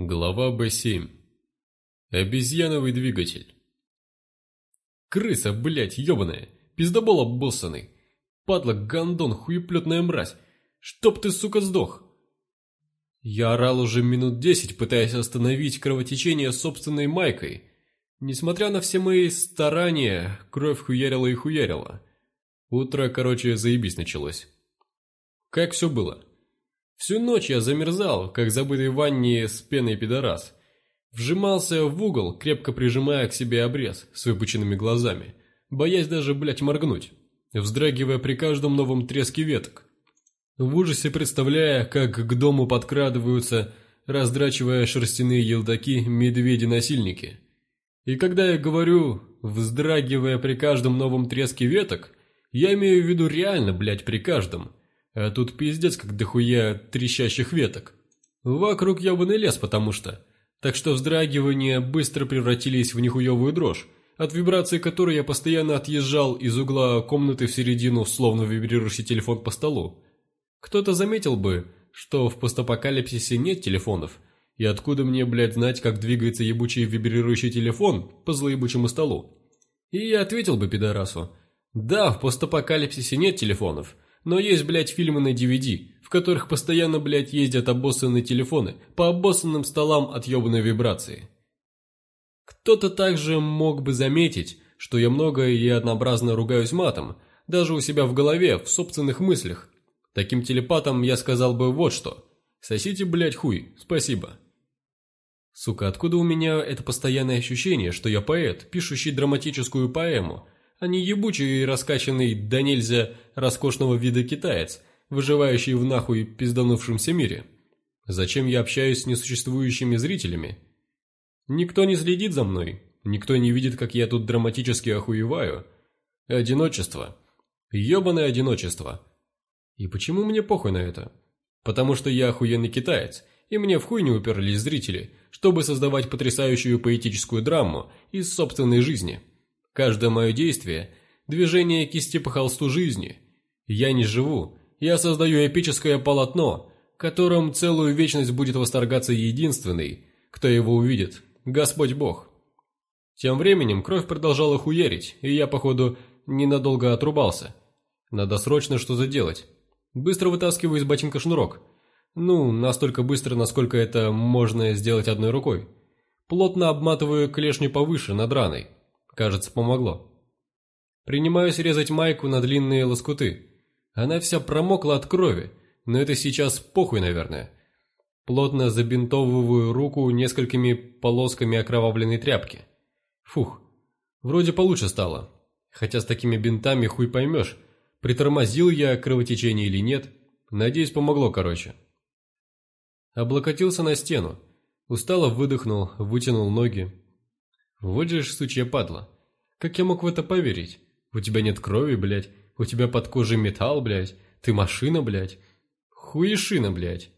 Глава Б7. Обезьяновый двигатель. Крыса, блядь, ебаная, пиздобол обоссанный, падла, гондон, хуеплетная мразь, чтоб ты, сука, сдох. Я орал уже минут десять, пытаясь остановить кровотечение собственной майкой. Несмотря на все мои старания, кровь хуярила и хуярила. Утро, короче, заебись началось. Как все было? Всю ночь я замерзал, как забытый в ванне с пеной пидорас. Вжимался в угол, крепко прижимая к себе обрез с выпученными глазами, боясь даже, блядь, моргнуть, вздрагивая при каждом новом треске веток. В ужасе представляя, как к дому подкрадываются, раздрачивая шерстяные елдаки, медведи-насильники. И когда я говорю, вздрагивая при каждом новом треске веток, я имею в виду реально, блядь, при каждом – а Тут пиздец, как дохуя трещащих веток. Вокруг ебаный лес, потому что. Так что вздрагивания быстро превратились в нихуевую дрожь, от вибрации которой я постоянно отъезжал из угла комнаты в середину, словно вибрирующий телефон по столу. Кто-то заметил бы, что в постапокалипсисе нет телефонов, и откуда мне, блядь, знать, как двигается ебучий вибрирующий телефон по злоебучему столу? И я ответил бы пидорасу, да, в постапокалипсисе нет телефонов – но есть, блядь, фильмы на DVD, в которых постоянно, блядь, ездят обоссанные телефоны по обоссанным столам от ёбаной вибрации. Кто-то также мог бы заметить, что я много и однообразно ругаюсь матом, даже у себя в голове, в собственных мыслях. Таким телепатом я сказал бы вот что. Сосите, блядь, хуй, спасибо. Сука, откуда у меня это постоянное ощущение, что я поэт, пишущий драматическую поэму, а не ебучий и раскачанный да нельзя роскошного вида китаец, выживающий в нахуй пизданувшемся мире. Зачем я общаюсь с несуществующими зрителями? Никто не следит за мной, никто не видит, как я тут драматически охуеваю. Одиночество. Ёбаное одиночество. И почему мне похуй на это? Потому что я охуенный китаец, и мне в хуй не уперлись зрители, чтобы создавать потрясающую поэтическую драму из собственной жизни. Каждое мое действие – движение кисти по холсту жизни. Я не живу, я создаю эпическое полотно, которым целую вечность будет восторгаться единственный, кто его увидит – Господь Бог. Тем временем кровь продолжала хуярить, и я, походу, ненадолго отрубался. Надо срочно что-то делать. Быстро вытаскиваю из ботинка шнурок. Ну, настолько быстро, насколько это можно сделать одной рукой. Плотно обматываю клешню повыше, над раной. Кажется, помогло. Принимаюсь резать майку на длинные лоскуты. Она вся промокла от крови, но это сейчас похуй, наверное. Плотно забинтовываю руку несколькими полосками окровавленной тряпки. Фух, вроде получше стало. Хотя с такими бинтами хуй поймешь, притормозил я кровотечение или нет. Надеюсь, помогло, короче. Облокотился на стену. Устало выдохнул, вытянул ноги, вот же ж сучья падла. Как я мог в это поверить? У тебя нет крови, блядь. У тебя под кожей металл, блядь. Ты машина, блядь. Хуешина, блядь.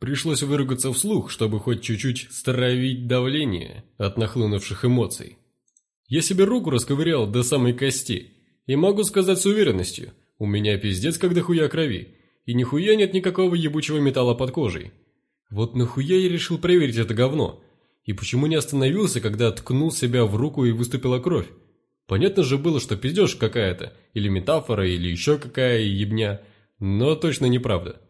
Пришлось выругаться вслух, чтобы хоть чуть-чуть стравить давление от нахлынувших эмоций. Я себе руку расковырял до самой кости. И могу сказать с уверенностью, у меня пиздец как дохуя крови. И нихуя нет никакого ебучего металла под кожей. Вот нахуя я решил проверить это говно? И почему не остановился, когда ткнул себя в руку и выступила кровь? Понятно же было, что пиздеж какая-то, или метафора, или еще какая ебня, но точно неправда.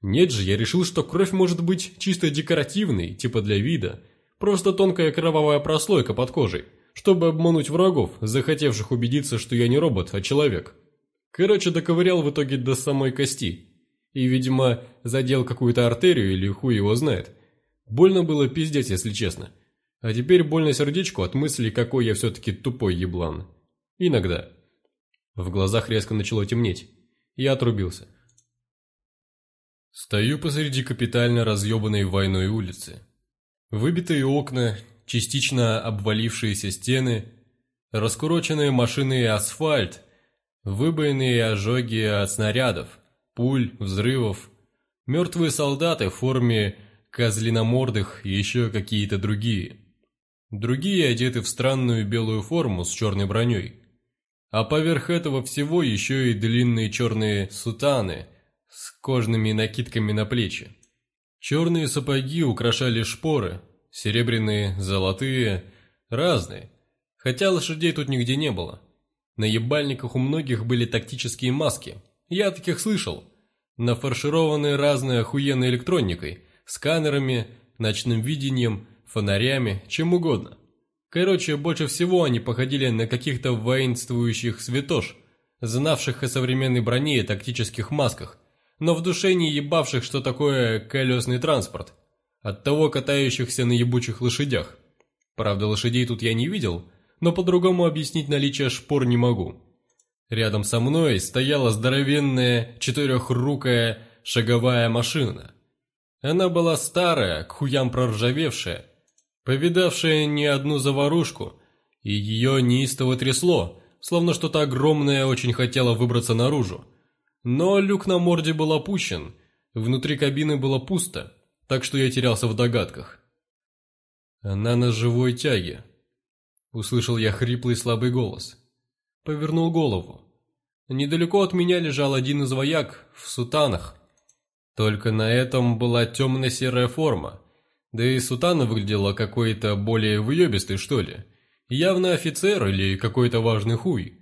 Нет же, я решил, что кровь может быть чисто декоративной, типа для вида, просто тонкая кровавая прослойка под кожей, чтобы обмануть врагов, захотевших убедиться, что я не робот, а человек. Короче, доковырял в итоге до самой кости. И, видимо, задел какую-то артерию или хуй его знает. Больно было пиздец, если честно. А теперь больно сердечку от мысли, какой я все-таки тупой еблан. Иногда. В глазах резко начало темнеть. Я отрубился. Стою посреди капитально разъебанной войной улицы. Выбитые окна, частично обвалившиеся стены, раскуроченные машины и асфальт, выбоины и ожоги от снарядов, пуль, взрывов, мертвые солдаты в форме козлиномордых и еще какие-то другие. Другие одеты в странную белую форму с черной броней. А поверх этого всего еще и длинные черные сутаны с кожными накидками на плечи. Черные сапоги украшали шпоры, серебряные, золотые, разные. Хотя лошадей тут нигде не было. На ебальниках у многих были тактические маски. Я таких слышал. Нафаршированные разной охуенной электроникой – сканерами, ночным видением, фонарями, чем угодно. Короче, больше всего они походили на каких-то воинствующих святош, знавших о современной броне и тактических масках, но в душе не ебавших, что такое колесный транспорт, от того, катающихся на ебучих лошадях. Правда, лошадей тут я не видел, но по-другому объяснить наличие шпор не могу. Рядом со мной стояла здоровенная четырехрукая шаговая машина – она была старая, к хуям проржавевшая, повидавшая не одну заварушку, и ее неистово трясло, словно что-то огромное очень хотело выбраться наружу. Но люк на морде был опущен, внутри кабины было пусто, так что я терялся в догадках. «Она на живой тяге», — услышал я хриплый слабый голос. Повернул голову. Недалеко от меня лежал один из вояк в сутанах, только на этом была темно-серая форма, да и сутана выглядела какой-то более выебистой, что ли. Явно офицер или какой-то важный хуй.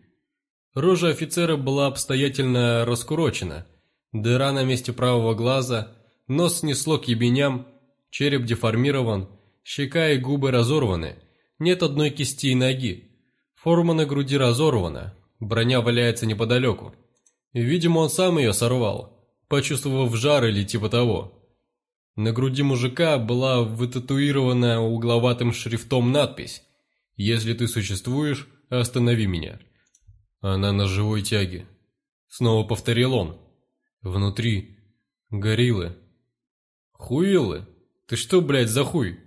Рожа офицера была обстоятельно раскурочена, дыра на месте правого глаза, нос снесло к ебеням, череп деформирован, щека и губы разорваны, нет одной кисти и ноги. Форма на груди разорвана, броня валяется неподалеку. Видимо, он сам ее сорвал почувствовав жар или типа того. На груди мужика была вытатуирована угловатым шрифтом надпись «Если ты существуешь, останови меня». Она на живой тяге. Снова повторил он. Внутри. Гориллы. Хуилы? Ты что, блядь, за хуй?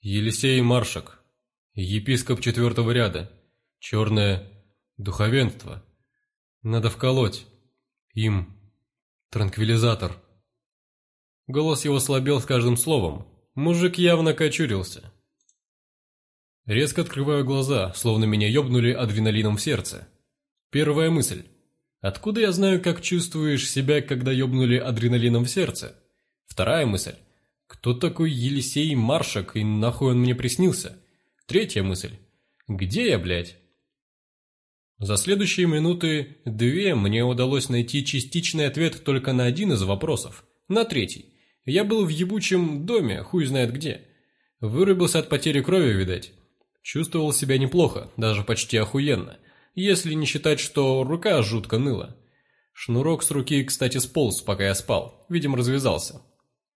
Елисей Маршак. Епископ четвертого ряда. Черное духовенство. Надо вколоть. Им транквилизатор. Голос его слабел с каждым словом. Мужик явно кочурился. Резко открываю глаза, словно меня ёбнули адреналином в сердце. Первая мысль. Откуда я знаю, как чувствуешь себя, когда ёбнули адреналином в сердце? Вторая мысль. Кто такой Елисей Маршак и нахуй он мне приснился? Третья мысль. Где я, блядь? За следующие минуты две мне удалось найти частичный ответ только на один из вопросов, на третий. Я был в ебучем доме, хуй знает где. Вырубился от потери крови, видать. Чувствовал себя неплохо, даже почти охуенно, если не считать, что рука жутко ныла. Шнурок с руки, кстати, сполз, пока я спал, видимо, развязался.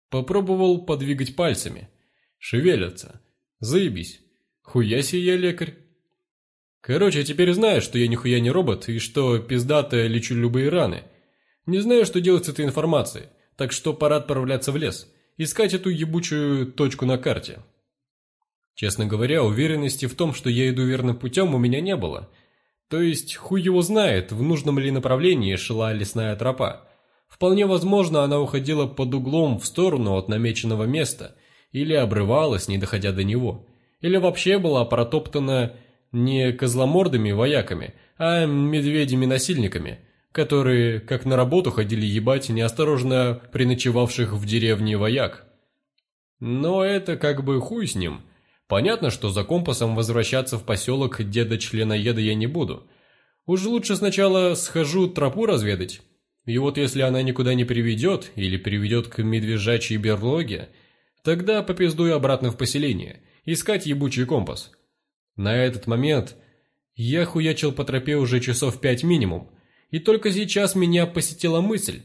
Попробовал подвигать пальцами. Шевелятся. Заебись. Хуяси я лекарь. Короче, теперь знаешь, что я нихуя не робот и что пиздато лечу любые раны. Не знаю, что делать с этой информацией, так что пора отправляться в лес, искать эту ебучую точку на карте. Честно говоря, уверенности в том, что я иду верным путем, у меня не было. То есть, хуй его знает, в нужном ли направлении шла лесная тропа. Вполне возможно, она уходила под углом в сторону от намеченного места, или обрывалась, не доходя до него, или вообще была протоптана не козломордыми вояками, а медведями насильниками, которые, как на работу ходили ебать неосторожно приночевавших в деревне вояк. Но это как бы хуй с ним. Понятно, что за компасом возвращаться в поселок деда-членоеда я не буду. Уж лучше сначала схожу тропу разведать. И вот если она никуда не приведет, или приведет к медвежачьей берлоге, тогда попиздую обратно в поселение, искать ебучий компас. На этот момент я хуячил по тропе уже часов пять минимум, и только сейчас меня посетила мысль,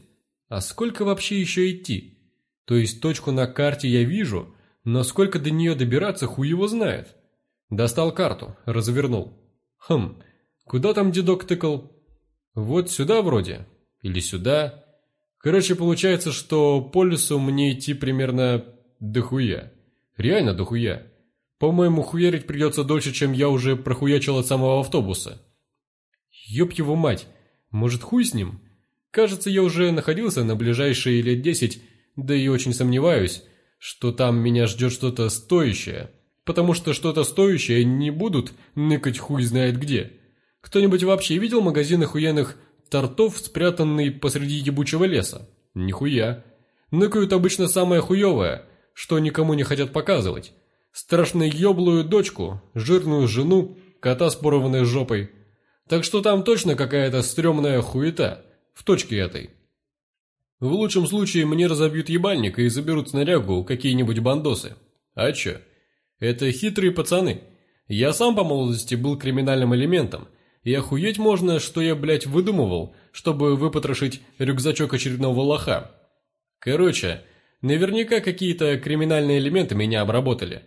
а сколько вообще еще идти? То есть точку на карте я вижу, но сколько до нее добираться, хуй его знает. Достал карту, развернул. Хм, куда там дедок тыкал? Вот сюда вроде. Или сюда. Короче, получается, что по лесу мне идти примерно дохуя. Реально дохуя. По-моему, хуярить придется дольше, чем я уже прохуячил от самого автобуса. Ёб его мать, может хуй с ним? Кажется, я уже находился на ближайшие лет десять, да и очень сомневаюсь, что там меня ждет что-то стоящее, потому что что-то стоящее не будут ныкать хуй знает где. Кто-нибудь вообще видел магазин охуенных тортов, спрятанный посреди ебучего леса? Нихуя. Ныкают обычно самое хуевое, что никому не хотят показывать страшно еблую дочку, жирную жену, кота с порванной жопой. Так что там точно какая-то стрёмная хуета в точке этой. В лучшем случае мне разобьют ебальник и заберут снарягу какие-нибудь бандосы. А чё? Это хитрые пацаны. Я сам по молодости был криминальным элементом, и охуеть можно, что я, блядь, выдумывал, чтобы выпотрошить рюкзачок очередного лоха. Короче, наверняка какие-то криминальные элементы меня обработали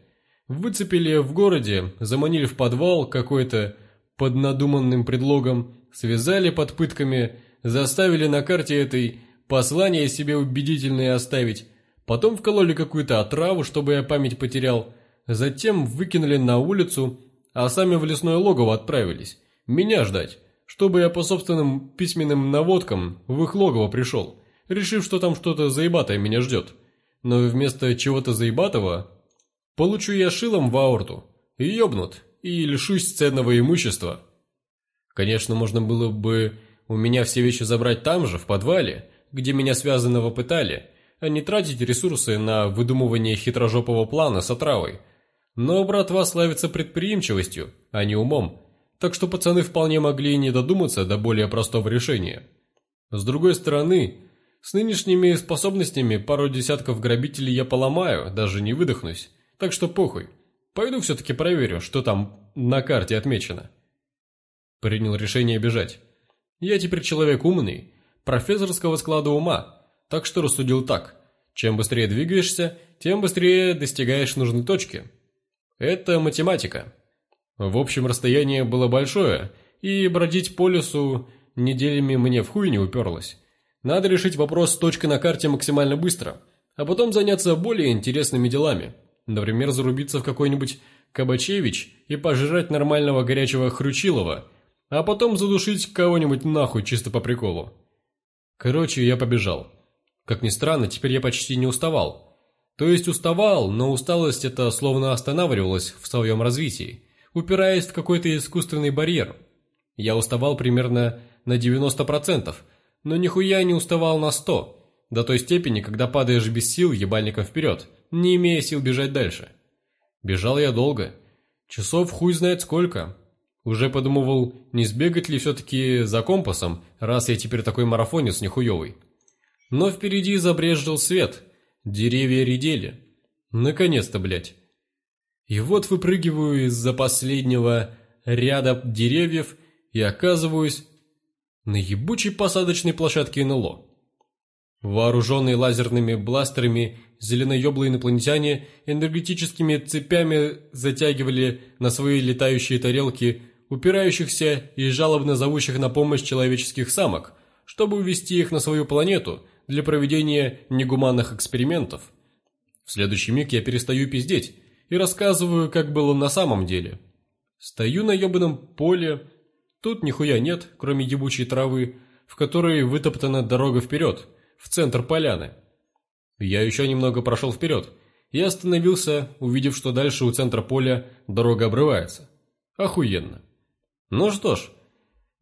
выцепили в городе, заманили в подвал какой-то под надуманным предлогом, связали под пытками, заставили на карте этой послание себе убедительное оставить, потом вкололи какую-то отраву, чтобы я память потерял, затем выкинули на улицу, а сами в лесное логово отправились. Меня ждать, чтобы я по собственным письменным наводкам в их логово пришел, решив, что там что-то заебатое меня ждет. Но вместо чего-то заебатого Получу я шилом в аорту, и ёбнут, и лишусь ценного имущества. Конечно, можно было бы у меня все вещи забрать там же, в подвале, где меня связанного пытали, а не тратить ресурсы на выдумывание хитрожопого плана с отравой. Но братва славится предприимчивостью, а не умом, так что пацаны вполне могли не додуматься до более простого решения. С другой стороны, с нынешними способностями пару десятков грабителей я поломаю, даже не выдохнусь так что похуй. Пойду все-таки проверю, что там на карте отмечено». Принял решение бежать. «Я теперь человек умный, профессорского склада ума, так что рассудил так. Чем быстрее двигаешься, тем быстрее достигаешь нужной точки. Это математика». В общем, расстояние было большое, и бродить по лесу неделями мне в хуй не уперлось. Надо решить вопрос с точкой на карте максимально быстро, а потом заняться более интересными делами например, зарубиться в какой-нибудь кабачевич и пожрать нормального горячего хрючилова, а потом задушить кого-нибудь нахуй чисто по приколу. Короче, я побежал. Как ни странно, теперь я почти не уставал. То есть уставал, но усталость это словно останавливалась в своем развитии, упираясь в какой-то искусственный барьер. Я уставал примерно на 90%, но нихуя не уставал на 100%, до той степени, когда падаешь без сил ебальником вперед – не имея сил бежать дальше. Бежал я долго. Часов хуй знает сколько. Уже подумывал, не сбегать ли все-таки за компасом, раз я теперь такой марафонец нехуевый. Но впереди забрежил свет. Деревья редели. Наконец-то, блядь. И вот выпрыгиваю из-за последнего ряда деревьев и оказываюсь на ебучей посадочной площадке НЛО. Вооруженный лазерными бластерами зеленоеблые инопланетяне энергетическими цепями затягивали на свои летающие тарелки упирающихся и жалобно зовущих на помощь человеческих самок, чтобы увести их на свою планету для проведения негуманных экспериментов. В следующий миг я перестаю пиздеть и рассказываю, как было на самом деле. Стою на ебаном поле, тут нихуя нет, кроме ебучей травы, в которой вытоптана дорога вперед, в центр поляны. Я еще немного прошел вперед и остановился, увидев, что дальше у центра поля дорога обрывается. Охуенно. Ну что ж,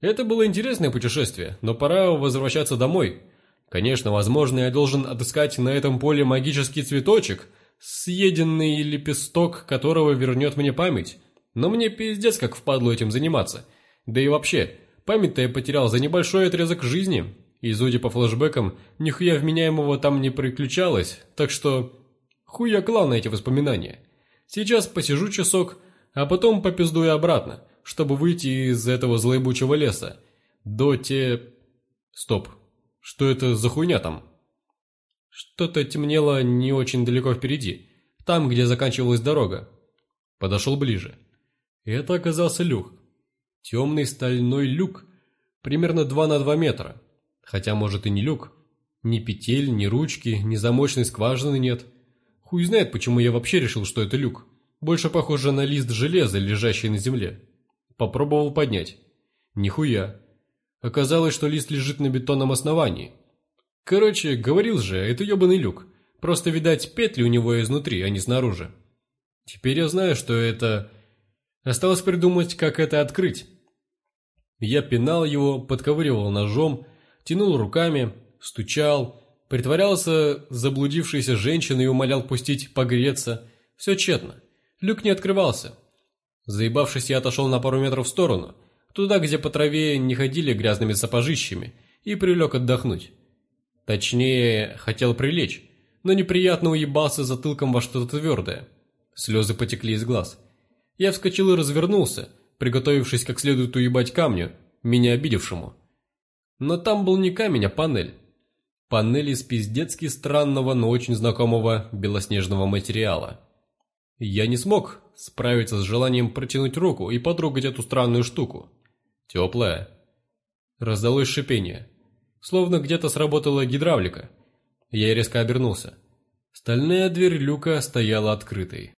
это было интересное путешествие, но пора возвращаться домой. Конечно, возможно, я должен отыскать на этом поле магический цветочек, съеденный лепесток которого вернет мне память. Но мне пиздец как впадло этим заниматься. Да и вообще, память-то я потерял за небольшой отрезок жизни, и судя по флэшбэкам, нихуя вменяемого там не приключалось, так что... Хуя клал на эти воспоминания. Сейчас посижу часок, а потом попиздую обратно, чтобы выйти из этого злоебучего леса. До те... Стоп. Что это за хуйня там? Что-то темнело не очень далеко впереди, там, где заканчивалась дорога. Подошел ближе. Это оказался люк. Темный стальной люк, примерно 2 на 2 метра. Хотя, может, и не люк. Ни петель, ни ручки, ни замочной скважины нет. Хуй знает, почему я вообще решил, что это люк. Больше похоже на лист железа, лежащий на земле. Попробовал поднять. Нихуя. Оказалось, что лист лежит на бетонном основании. Короче, говорил же, это ебаный люк. Просто, видать, петли у него изнутри, а не снаружи. Теперь я знаю, что это... Осталось придумать, как это открыть. Я пинал его, подковыривал ножом, тянул руками, стучал, притворялся заблудившейся женщиной и умолял пустить погреться. Все тщетно. Люк не открывался. Заебавшись, я отошел на пару метров в сторону, туда, где по траве не ходили грязными сапожищами, и прилег отдохнуть. Точнее, хотел прилечь, но неприятно уебался затылком во что-то твердое. Слезы потекли из глаз. Я вскочил и развернулся, приготовившись как следует уебать камню, меня обидевшему но там был не камень, а панель. Панель из пиздецки странного, но очень знакомого белоснежного материала. Я не смог справиться с желанием протянуть руку и потрогать эту странную штуку. Теплая. Раздалось шипение. Словно где-то сработала гидравлика. Я резко обернулся. Стальная дверь люка стояла открытой.